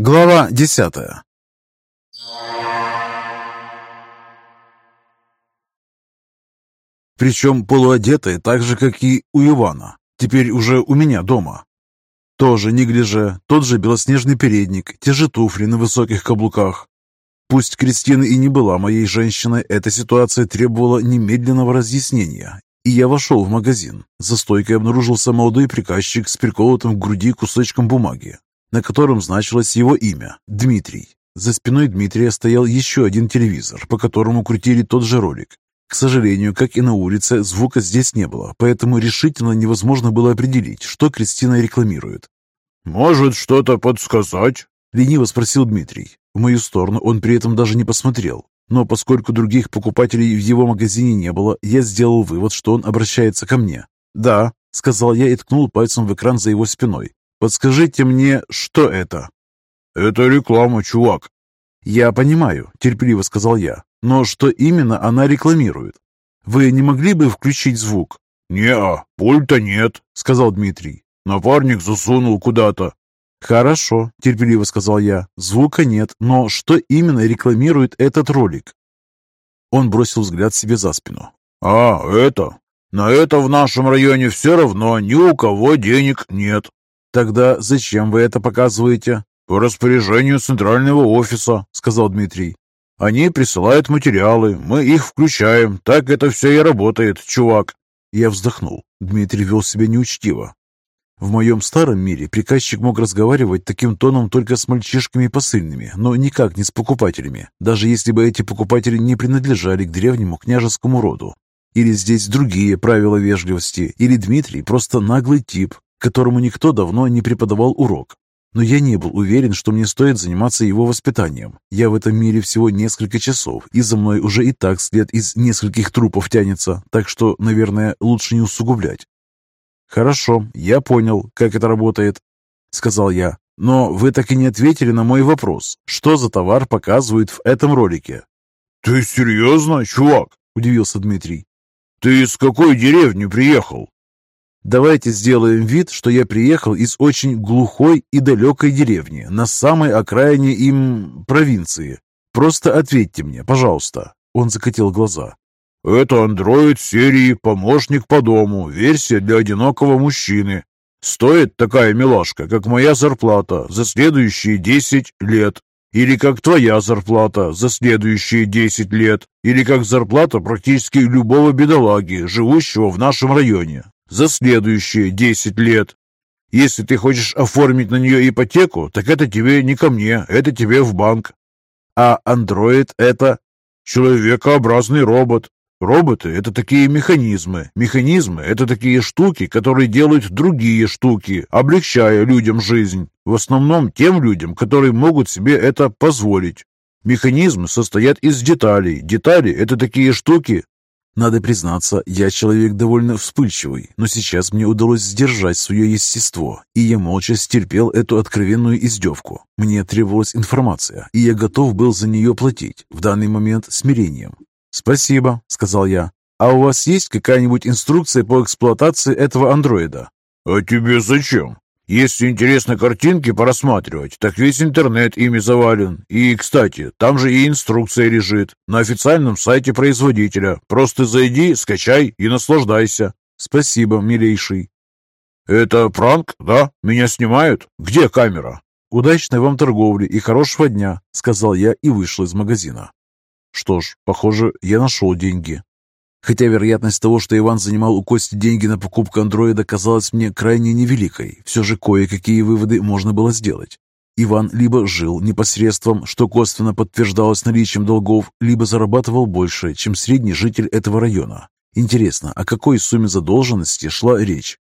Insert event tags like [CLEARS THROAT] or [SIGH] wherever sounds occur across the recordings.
Глава десятая Причем полуодетая так же, как и у Ивана. Теперь уже у меня дома. Тоже неглиже, тот же белоснежный передник, те же туфли на высоких каблуках. Пусть Кристина и не была моей женщиной, эта ситуация требовала немедленного разъяснения. И я вошел в магазин. За стойкой обнаружился молодой приказчик с приколотым к груди кусочком бумаги, на котором значилось его имя – Дмитрий. За спиной Дмитрия стоял еще один телевизор, по которому крутили тот же ролик. К сожалению, как и на улице, звука здесь не было, поэтому решительно невозможно было определить, что Кристина рекламирует. «Может, что-то подсказать?» – лениво спросил Дмитрий. В мою сторону он при этом даже не посмотрел. Но поскольку других покупателей в его магазине не было, я сделал вывод, что он обращается ко мне. «Да», — сказал я и ткнул пальцем в экран за его спиной. «Подскажите мне, что это?» «Это реклама, чувак». «Я понимаю», — терпеливо сказал я. «Но что именно она рекламирует? Вы не могли бы включить звук?» «Не-а, пульта нет», — сказал Дмитрий. «Напарник засунул куда-то». «Хорошо», — терпеливо сказал я. «Звука нет, но что именно рекламирует этот ролик?» Он бросил взгляд себе за спину. «А, это? На это в нашем районе все равно ни у кого денег нет». «Тогда зачем вы это показываете?» «По распоряжению центрального офиса», — сказал Дмитрий. «Они присылают материалы, мы их включаем. Так это все и работает, чувак». Я вздохнул. Дмитрий вел себя неучтиво. В моем старом мире приказчик мог разговаривать таким тоном только с мальчишками посыльными, но никак не с покупателями, даже если бы эти покупатели не принадлежали к древнему княжескому роду. Или здесь другие правила вежливости, или Дмитрий просто наглый тип, которому никто давно не преподавал урок. Но я не был уверен, что мне стоит заниматься его воспитанием. Я в этом мире всего несколько часов, и за мной уже и так след из нескольких трупов тянется, так что, наверное, лучше не усугублять. «Хорошо, я понял, как это работает», — сказал я. «Но вы так и не ответили на мой вопрос. Что за товар показывают в этом ролике?» «Ты серьезно, чувак?» — удивился Дмитрий. «Ты из какой деревни приехал?» «Давайте сделаем вид, что я приехал из очень глухой и далекой деревни, на самой окраине им провинции. Просто ответьте мне, пожалуйста». Он закатил глаза. Это андроид серии «Помощник по дому», версия для одинокого мужчины. Стоит такая милашка, как моя зарплата за следующие 10 лет. Или как твоя зарплата за следующие 10 лет. Или как зарплата практически любого бедолаги, живущего в нашем районе, за следующие 10 лет. Если ты хочешь оформить на нее ипотеку, так это тебе не ко мне, это тебе в банк. А андроид это человекообразный робот, Роботы – это такие механизмы. Механизмы – это такие штуки, которые делают другие штуки, облегчая людям жизнь. В основном тем людям, которые могут себе это позволить. Механизмы состоят из деталей. Детали – это такие штуки. Надо признаться, я человек довольно вспыльчивый, но сейчас мне удалось сдержать свое естество, и я молча стерпел эту откровенную издевку. Мне требовалась информация, и я готов был за нее платить, в данный момент смирением. «Спасибо», — сказал я. «А у вас есть какая-нибудь инструкция по эксплуатации этого андроида?» «А тебе зачем? Если интересно картинки порассматривать, так весь интернет ими завален. И, кстати, там же и инструкция лежит на официальном сайте производителя. Просто зайди, скачай и наслаждайся». «Спасибо, милейший». «Это пранк, да? Меня снимают? Где камера?» «Удачной вам торговли и хорошего дня», — сказал я и вышел из магазина. Что ж, похоже, я нашел деньги. Хотя вероятность того, что Иван занимал у Кости деньги на покупку андроида, казалась мне крайне невеликой, все же кое-какие выводы можно было сделать. Иван либо жил непосредством, что косвенно подтверждалось наличием долгов, либо зарабатывал больше, чем средний житель этого района. Интересно, о какой сумме задолженности шла речь?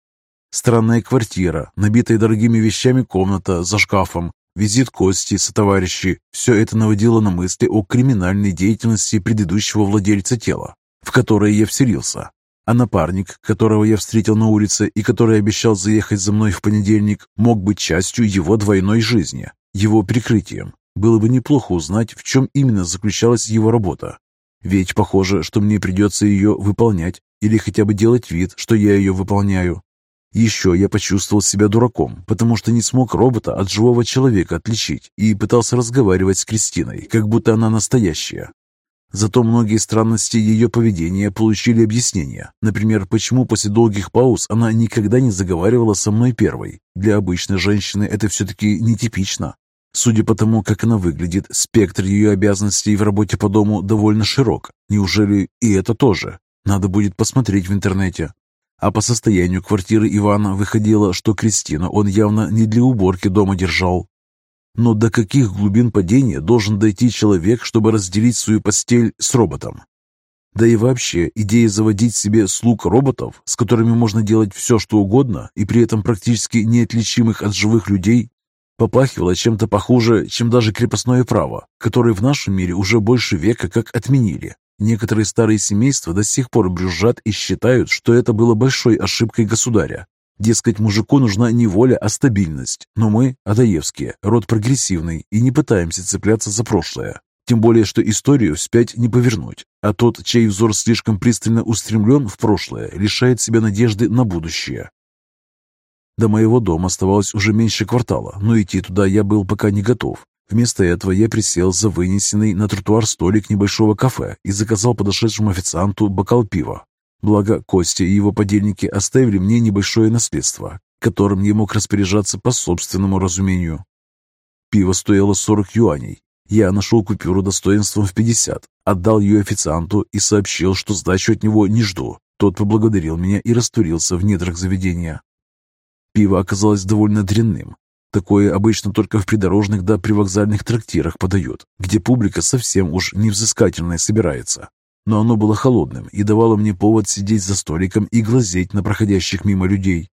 Странная квартира, набитая дорогими вещами комната за шкафом, Визит Кости со товарищи – все это наводило на мысли о криминальной деятельности предыдущего владельца тела, которое я вселился. А напарник, которого я встретил на улице и который обещал заехать за мной в понедельник, мог быть частью его двойной жизни, его прикрытием. Было бы неплохо узнать, в чем именно заключалась его работа. Ведь похоже, что мне придется ее выполнять или хотя бы делать вид, что я ее выполняю. Еще я почувствовал себя дураком, потому что не смог робота от живого человека отличить и пытался разговаривать с Кристиной, как будто она настоящая. Зато многие странности ее поведения получили объяснение. Например, почему после долгих пауз она никогда не заговаривала со мной первой. Для обычной женщины это все-таки нетипично. Судя по тому, как она выглядит, спектр ее обязанностей в работе по дому довольно широк. Неужели и это тоже? Надо будет посмотреть в интернете. А по состоянию квартиры Ивана выходило, что Кристину он явно не для уборки дома держал. Но до каких глубин падения должен дойти человек, чтобы разделить свою постель с роботом? Да и вообще, идея заводить себе слуг роботов, с которыми можно делать все, что угодно, и при этом практически неотличимых от живых людей, попахивала чем-то похуже, чем даже крепостное право, которое в нашем мире уже больше века как отменили. Некоторые старые семейства до сих пор брюзжат и считают, что это было большой ошибкой государя. Дескать, мужику нужна не воля, а стабильность. Но мы, Адаевские, род прогрессивный и не пытаемся цепляться за прошлое. Тем более, что историю вспять не повернуть. А тот, чей взор слишком пристально устремлен в прошлое, лишает себя надежды на будущее. До моего дома оставалось уже меньше квартала, но идти туда я был пока не готов. Вместо этого я присел за вынесенный на тротуар столик небольшого кафе и заказал подошедшему официанту бокал пива. Благо, Костя и его подельники оставили мне небольшое наследство, которым я мог распоряжаться по собственному разумению. Пиво стоило 40 юаней. Я нашел купюру достоинством в 50, отдал ее официанту и сообщил, что сдачу от него не жду. Тот поблагодарил меня и растворился в недрах заведения. Пиво оказалось довольно дрянным. Такое обычно только в придорожных да привокзальных трактирах подают, где публика совсем уж невзыскательная собирается. Но оно было холодным и давало мне повод сидеть за столиком и глазеть на проходящих мимо людей.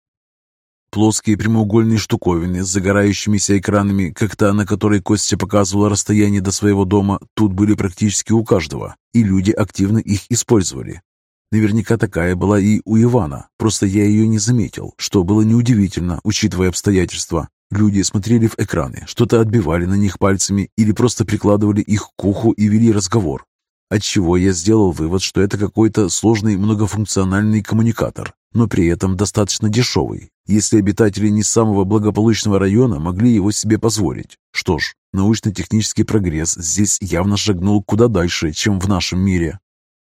Плоские прямоугольные штуковины с загорающимися экранами, как та, на которой Костя показывала расстояние до своего дома, тут были практически у каждого, и люди активно их использовали. Наверняка такая была и у Ивана, просто я ее не заметил, что было неудивительно, учитывая обстоятельства. Люди смотрели в экраны, что-то отбивали на них пальцами или просто прикладывали их к уху и вели разговор. Отчего я сделал вывод, что это какой-то сложный многофункциональный коммуникатор, но при этом достаточно дешевый, если обитатели не самого благополучного района могли его себе позволить. Что ж, научно-технический прогресс здесь явно шагнул куда дальше, чем в нашем мире.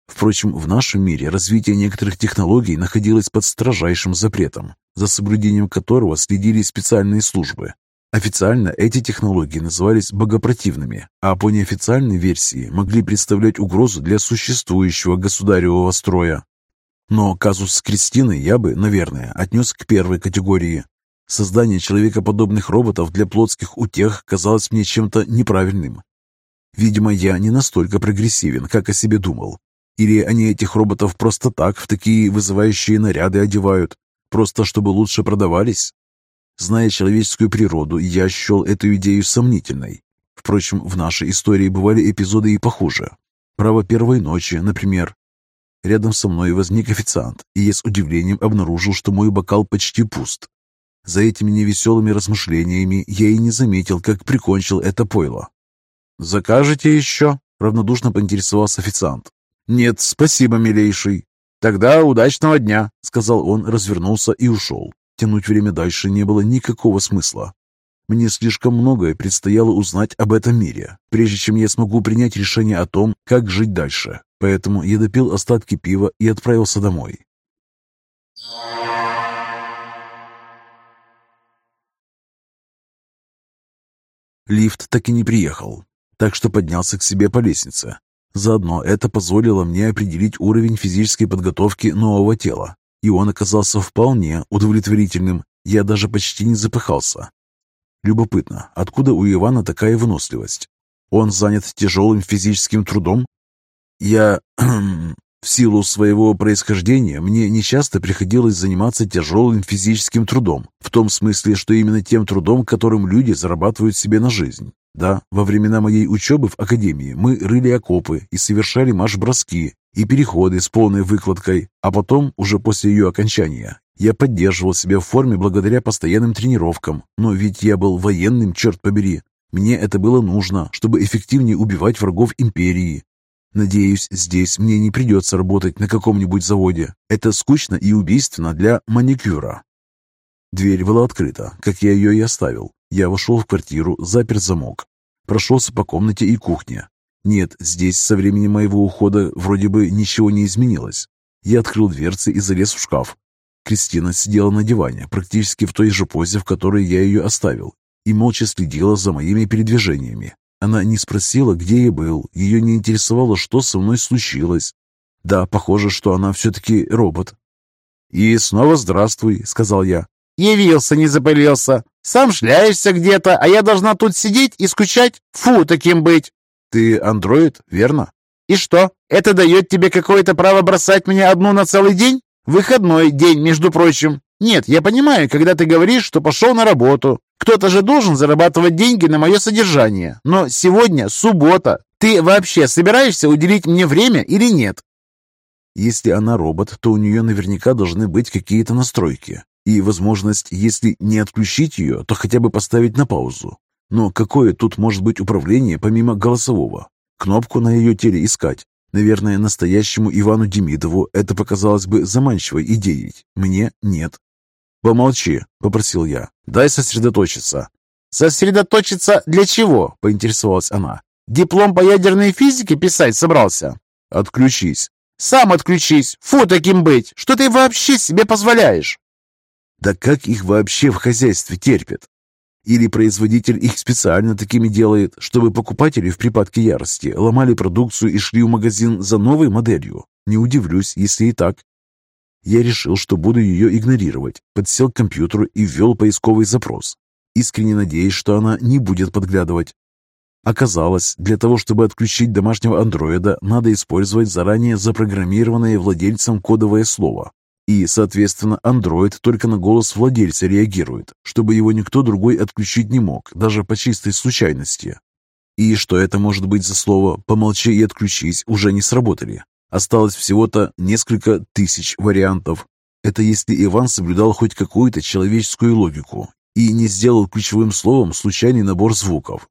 Впрочем, в нашем мире развитие некоторых технологий находилось под строжайшим запретом, за соблюдением которого следили специальные службы. Официально эти технологии назывались богопротивными, а по неофициальной версии могли представлять угрозу для существующего государевого строя. Но казус с Кристиной я бы, наверное, отнес к первой категории. Создание человекоподобных роботов для плотских утех казалось мне чем-то неправильным. Видимо, я не настолько прогрессивен, как о себе думал, или они этих роботов просто так в такие вызывающие наряды одевают, просто чтобы лучше продавались? Зная человеческую природу, я счел эту идею сомнительной. Впрочем, в нашей истории бывали эпизоды и похуже. Право первой ночи, например. Рядом со мной возник официант, и я с удивлением обнаружил, что мой бокал почти пуст. За этими невеселыми размышлениями я и не заметил, как прикончил это пойло. «Закажете еще?» — равнодушно поинтересовался официант. «Нет, спасибо, милейший». «Тогда удачного дня», — сказал он, развернулся и ушел. Тянуть время дальше не было никакого смысла. Мне слишком многое предстояло узнать об этом мире, прежде чем я смогу принять решение о том, как жить дальше. Поэтому я допил остатки пива и отправился домой. Лифт так и не приехал, так что поднялся к себе по лестнице. Заодно это позволило мне определить уровень физической подготовки нового тела, и он оказался вполне удовлетворительным. Я даже почти не запыхался. Любопытно, откуда у Ивана такая выносливость? Он занят тяжелым физическим трудом? Я... [CLEARS THROAT] В силу своего происхождения мне нечасто приходилось заниматься тяжелым физическим трудом, в том смысле, что именно тем трудом, которым люди зарабатывают себе на жизнь. Да, во времена моей учебы в академии мы рыли окопы и совершали марш-броски и переходы с полной выкладкой, а потом, уже после ее окончания, я поддерживал себя в форме благодаря постоянным тренировкам, но ведь я был военным, черт побери. Мне это было нужно, чтобы эффективнее убивать врагов империи. Надеюсь, здесь мне не придется работать на каком-нибудь заводе. Это скучно и убийственно для маникюра. Дверь была открыта, как я ее и оставил. Я вошел в квартиру, запер замок. Прошелся по комнате и кухне. Нет, здесь со времени моего ухода вроде бы ничего не изменилось. Я открыл дверцы и залез в шкаф. Кристина сидела на диване, практически в той же позе, в которой я ее оставил, и молча следила за моими передвижениями. Она не спросила, где я был, ее не интересовало, что со мной случилось. Да, похоже, что она все-таки робот. «И снова здравствуй», — сказал я. «Явился, не запылился. Сам шляешься где-то, а я должна тут сидеть и скучать? Фу, таким быть!» «Ты андроид, верно?» «И что, это дает тебе какое-то право бросать меня одну на целый день? Выходной день, между прочим. Нет, я понимаю, когда ты говоришь, что пошел на работу. Кто-то же должен зарабатывать деньги на мое содержание. Но сегодня суббота. Ты вообще собираешься уделить мне время или нет? Если она робот, то у нее наверняка должны быть какие-то настройки. И возможность, если не отключить ее, то хотя бы поставить на паузу. Но какое тут может быть управление помимо голосового? Кнопку на ее теле искать. Наверное, настоящему Ивану Демидову это показалось бы заманчивой идеей. Мне нет. «Помолчи», — попросил я. «Дай сосредоточиться». «Сосредоточиться для чего?» — поинтересовалась она. «Диплом по ядерной физике писать собрался?» «Отключись». «Сам отключись! Фу таким быть! Что ты вообще себе позволяешь?» Да как их вообще в хозяйстве терпят? Или производитель их специально такими делает, чтобы покупатели в припадке ярости ломали продукцию и шли в магазин за новой моделью? Не удивлюсь, если и так. Я решил, что буду ее игнорировать, подсел к компьютеру и ввел поисковый запрос, искренне надеясь, что она не будет подглядывать. Оказалось, для того, чтобы отключить домашнего андроида, надо использовать заранее запрограммированное владельцем кодовое слово. И, соответственно, андроид только на голос владельца реагирует, чтобы его никто другой отключить не мог, даже по чистой случайности. И что это может быть за слово «помолчи и отключись» уже не сработали. Осталось всего-то несколько тысяч вариантов. Это если Иван соблюдал хоть какую-то человеческую логику и не сделал ключевым словом случайный набор звуков.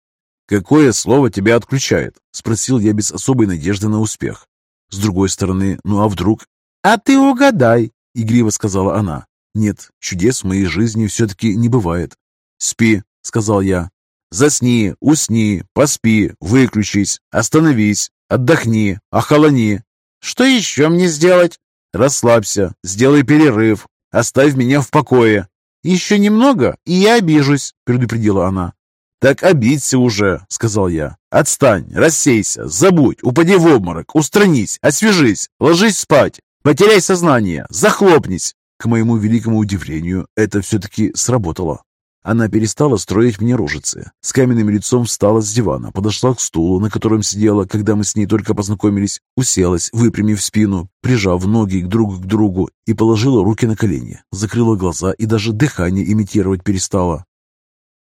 «Какое слово тебя отключает?» – спросил я без особой надежды на успех. С другой стороны, ну а вдруг? «А ты угадай!» – игриво сказала она. «Нет, чудес в моей жизни все-таки не бывает». «Спи», – сказал я. «Засни, усни, поспи, выключись, остановись, отдохни, охолони, что еще мне сделать? Расслабься, сделай перерыв, оставь меня в покое. Еще немного, и я обижусь, предупредила она. «Так обидься уже», — сказал я. «Отстань, рассейся, забудь, упади в обморок, устранись, освежись, ложись спать, потеряй сознание, захлопнись». К моему великому удивлению, это все-таки сработало. Она перестала строить мне рожицы. С каменным лицом встала с дивана, подошла к стулу, на котором сидела, когда мы с ней только познакомились, уселась, выпрямив спину, прижав ноги друг к другу и положила руки на колени, закрыла глаза и даже дыхание имитировать перестала.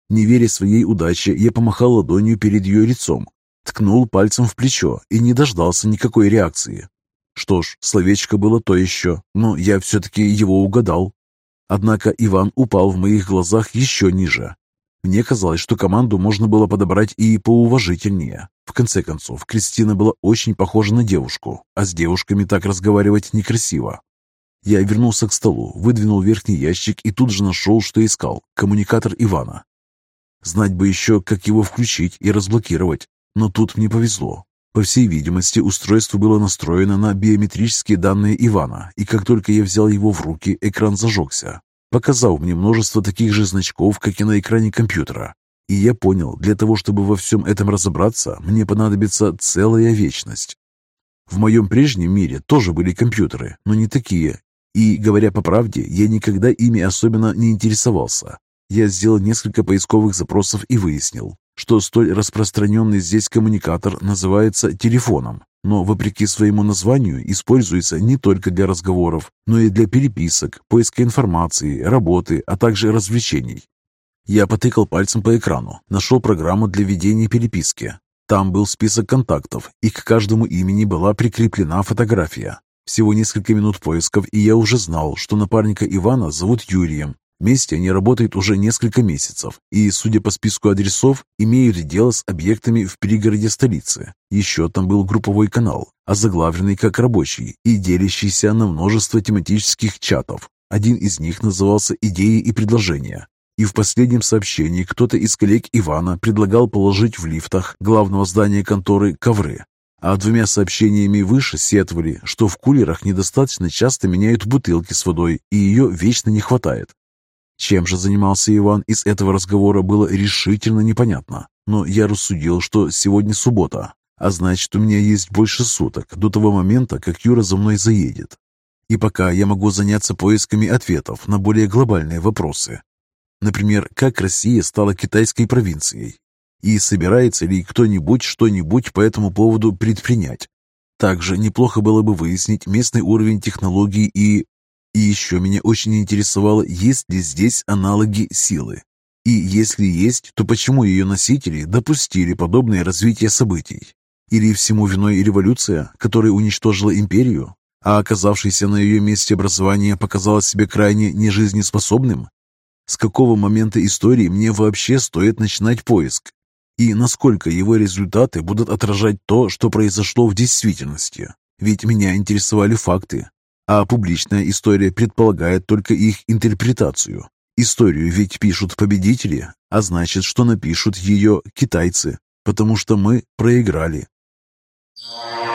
Не веря своей удаче, я помахал ладонью перед ее лицом, ткнул пальцем в плечо и не дождался никакой реакции. Что ж, словечко было то еще, но я все-таки его угадал. Однако Иван упал в моих глазах еще ниже. Мне казалось, что команду можно было подобрать и поуважительнее. В конце концов, Кристина была очень похожа на девушку, а с девушками так разговаривать некрасиво. Я вернулся к столу, выдвинул верхний ящик и тут же нашел, что искал – коммуникатор Ивана. Знать бы еще, как его включить и разблокировать, но тут мне повезло. По всей видимости, устройство было настроено на биометрические данные Ивана, и как только я взял его в руки, экран зажегся, показав мне множество таких же значков, как и на экране компьютера. И я понял, для того, чтобы во всем этом разобраться, мне понадобится целая вечность. В моем прежнем мире тоже были компьютеры, но не такие. И, говоря по правде, я никогда ими особенно не интересовался. Я сделал несколько поисковых запросов и выяснил, что столь распространенный здесь коммуникатор называется телефоном, но, вопреки своему названию, используется не только для разговоров, но и для переписок, поиска информации, работы, а также развлечений. Я потыкал пальцем по экрану, нашел программу для ведения переписки. Там был список контактов, и к каждому имени была прикреплена фотография. Всего несколько минут поисков, и я уже знал, что напарника Ивана зовут Юрием, Вместе они работают уже несколько месяцев и, судя по списку адресов, имеют дело с объектами в пригороде столицы. Еще там был групповой канал, озаглавленный как рабочий и делящийся на множество тематических чатов. Один из них назывался «Идеи и предложения». И в последнем сообщении кто-то из коллег Ивана предлагал положить в лифтах главного здания конторы ковры. А двумя сообщениями выше сетовали, что в кулерах недостаточно часто меняют бутылки с водой, и ее вечно не хватает. Чем же занимался Иван из этого разговора было решительно непонятно. Но я рассудил, что сегодня суббота, а значит, у меня есть больше суток до того момента, как Юра за мной заедет. И пока я могу заняться поисками ответов на более глобальные вопросы. Например, как Россия стала китайской провинцией? И собирается ли кто-нибудь что-нибудь по этому поводу предпринять? Также неплохо было бы выяснить местный уровень технологий и... И еще меня очень интересовало, есть ли здесь аналоги силы. И если есть, то почему ее носители допустили подобное развитие событий? Или всему виной революция, которая уничтожила империю, а оказавшееся на ее месте образование показало себя крайне нежизнеспособным? С какого момента истории мне вообще стоит начинать поиск? И насколько его результаты будут отражать то, что произошло в действительности? Ведь меня интересовали факты, а публичная история предполагает только их интерпретацию. Историю ведь пишут победители, а значит, что напишут ее китайцы, потому что мы проиграли. Yeah.